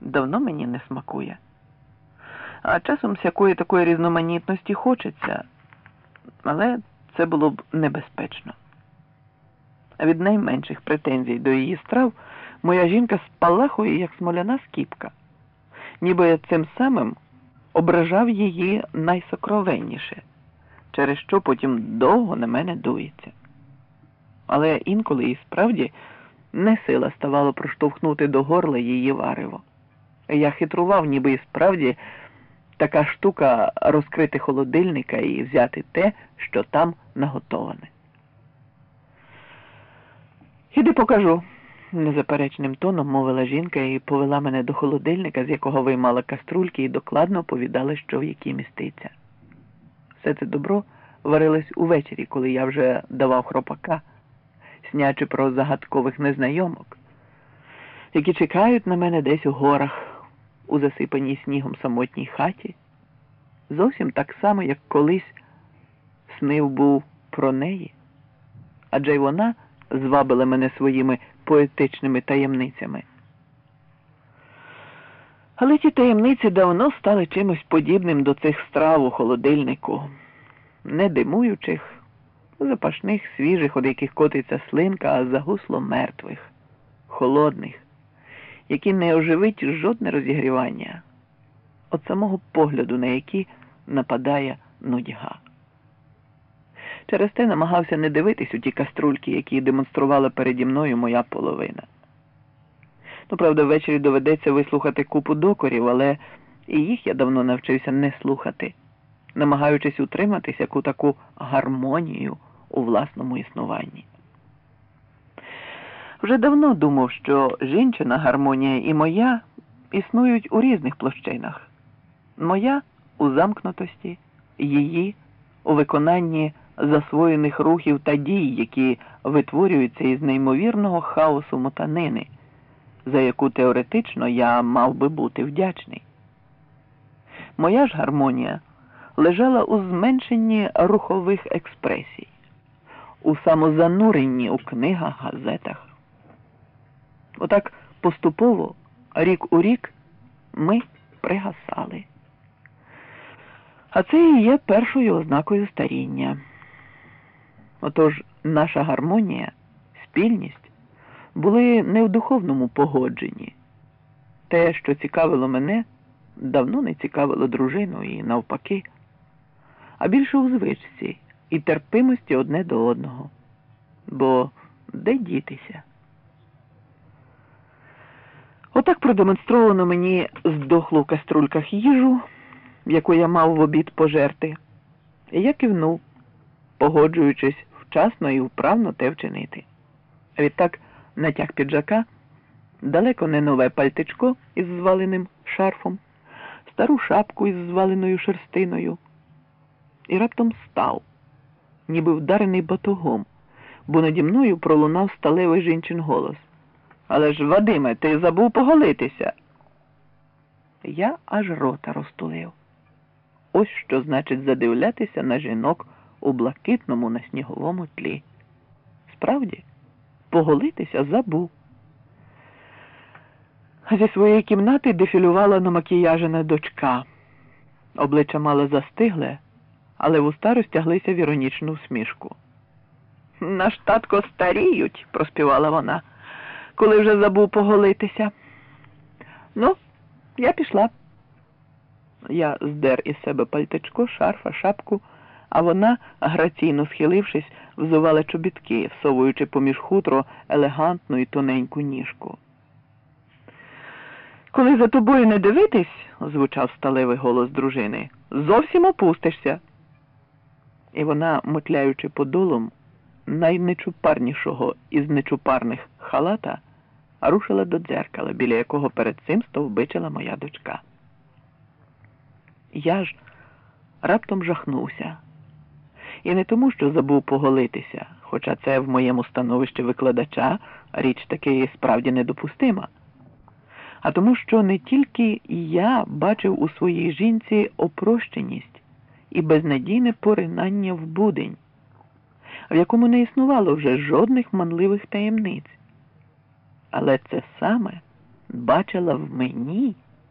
давно мені не смакує. А часом всякої такої різноманітності хочеться, але це було б небезпечно. Від найменших претензій до її страв моя жінка спалахує, як смоляна скіпка, ніби я цим самим ображав її найсокровенніше, через що потім довго на мене дується. Але інколи і справді не сила ставало проштовхнути до горла її варево. Я хитрував, ніби і справді така штука розкрити холодильника і взяти те, що там наготоване. Іди покажу, незаперечним тоном мовила жінка і повела мене до холодильника, з якого виймала каструльки, і докладно оповідала, що в якій міститься. Все це добро варилось увечері, коли я вже давав хропака, снячи про загадкових незнайомок, які чекають на мене десь у горах, у засипаній снігом самотній хаті, зовсім так само, як колись снив був про неї, адже й вона звабила мене своїми поетичними таємницями. Але ті таємниці давно стали чимось подібним до цих страв у холодильнику, не димуючих, запашних, свіжих, од яких котиться слинка, а загусло мертвих, холодних, які не оживить жодне розігрівання, от самого погляду, на які нападає нудьга. Через те намагався не дивитись у ті каструльки, які демонструвала переді мною моя половина. Ну, правда, ввечері доведеться вислухати купу докорів, але і їх я давно навчився не слухати, намагаючись утриматись яку таку гармонію у власному існуванні. Вже давно думав, що жінчина гармонія і моя існують у різних площинах. Моя у замкнутості, її у виконанні засвоєних рухів та дій, які витворюються із неймовірного хаосу мотанини, за яку теоретично я мав би бути вдячний. Моя ж гармонія лежала у зменшенні рухових експресій, у самозануренні у книгах, газетах. Отак поступово, рік у рік, ми пригасали. А це і є першою ознакою старіння. Отож, наша гармонія, спільність були не в духовному погодженні. Те, що цікавило мене, давно не цікавило дружину і навпаки, а більше у звичці і терпимості одне до одного. Бо де дітися? Отак продемонстровано мені здохлу в каструльках їжу, яку я мав в обід пожерти, і я кивнув, погоджуючись вчасно і вправно те вчинити. Відтак натяг піджака, далеко не нове пальтичко із зваленим шарфом, стару шапку із зваленою шерстиною, і раптом став, ніби вдарений батогом, бо наді мною пролунав сталевий жінчин голос. Але ж, Вадиме, ти забув поголитися. Я аж рота розтулив. Ось що значить задивлятися на жінок у блакитному на сніговому тлі. Справді, поголитися забув. Зі своєї кімнати дефілювала намакіяжена дочка. Обличчя мало застигле, але вуста розтяглися в іронічну усмішку. Наш татко старіють, проспівала вона, коли вже забув поголитися. Ну, я пішла. Я здер із себе пальтичко, шарфа, шапку а вона, граційно схилившись, взувала чобітки, всовуючи поміж хутро елегантну і тоненьку ніжку. Коли за тобою не дивитись, звучав сталевий голос дружини, зовсім опустишся. І вона, мотляючи подолом найнечупарнішого із нечупарних халата, рушила до дзеркала, біля якого перед цим стовбичила моя дочка. Я ж раптом жахнувся. І не тому, що забув поголитися, хоча це в моєму становищі викладача річ таки справді недопустима, а тому, що не тільки я бачив у своїй жінці опрощеність і безнадійне поринання в будень, в якому не існувало вже жодних манливих таємниць. Але це саме бачила в мені